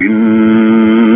إن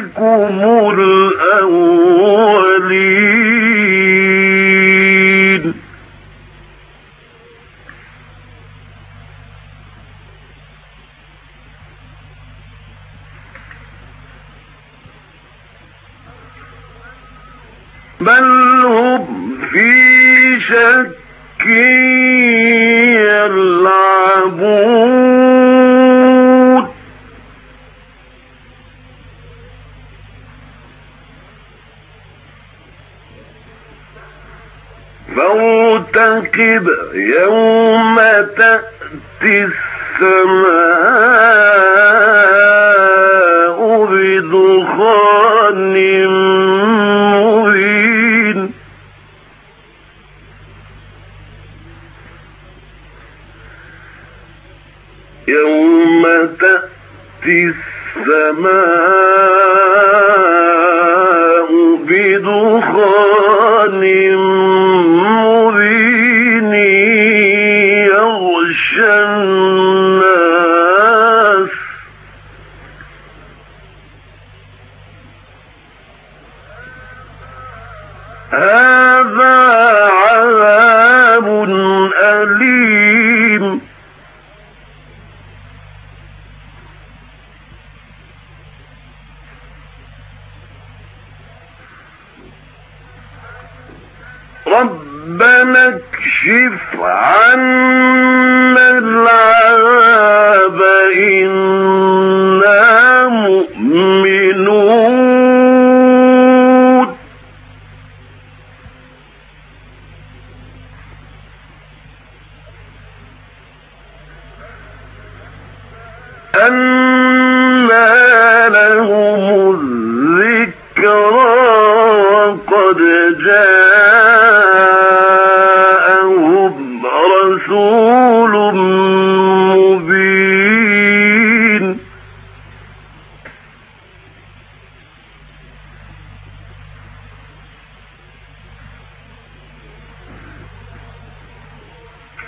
circo, no فارتقب يوم تأتي السماء بدخان مبين. يوم تأتي السماء ربنا اكشف عنا العذاب إنا مؤمنون. أنا لهم الذكرى وقد جاءهم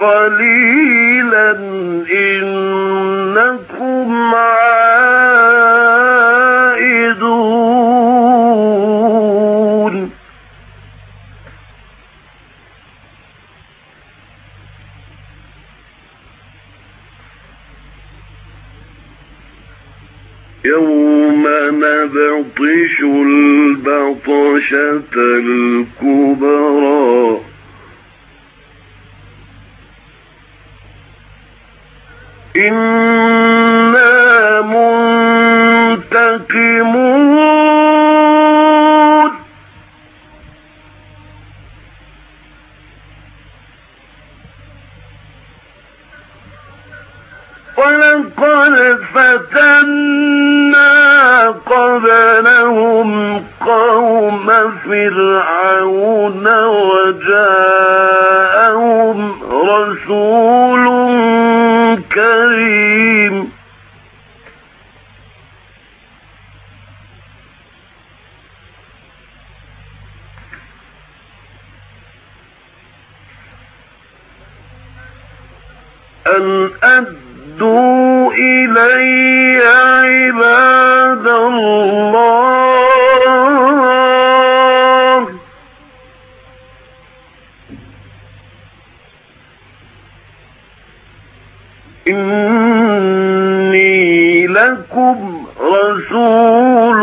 قليلا إنكم عائدون. يوم نبطش البطشة الكبرى. إنا منتقمون كريم لكم رسول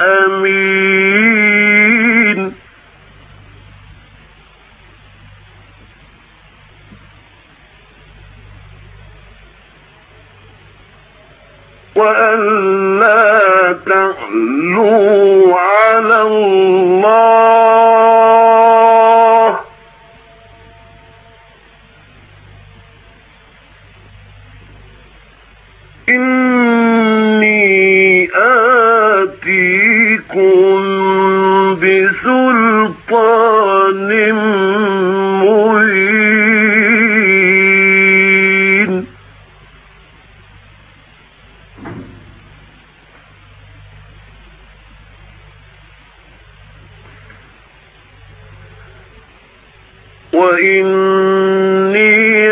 أمين. وأن لا تعلوا على الله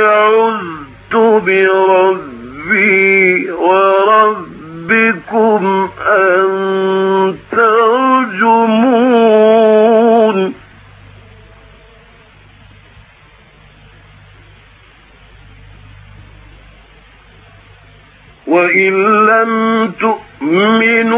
عذت بربي وربكم أن ترجمون. وإن لم تؤمنوا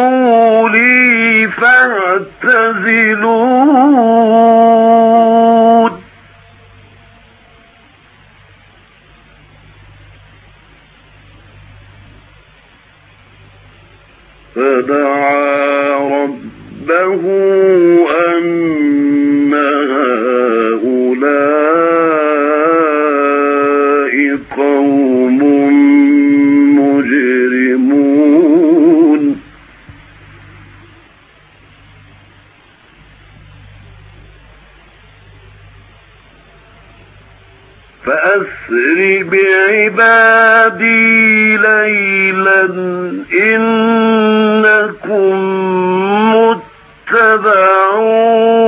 فدعا ربه أن فأسر بعبادي ليلا إنكم متبعون.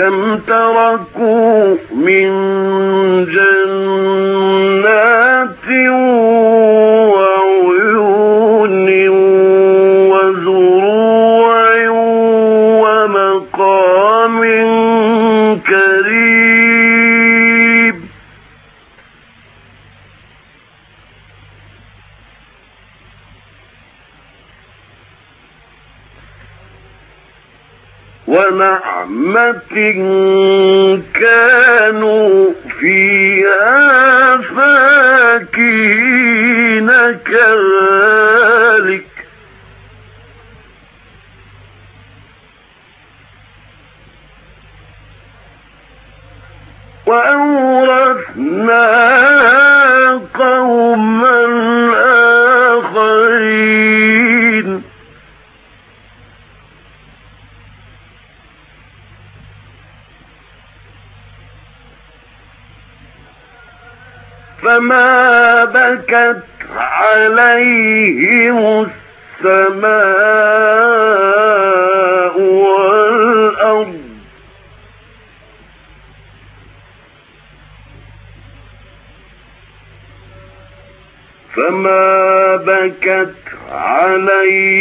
كم تركوا من جنات ونعمة كانوا فيها فاكين كذلك فما بكت عليهم السماء والأرض. فما بكت عليهم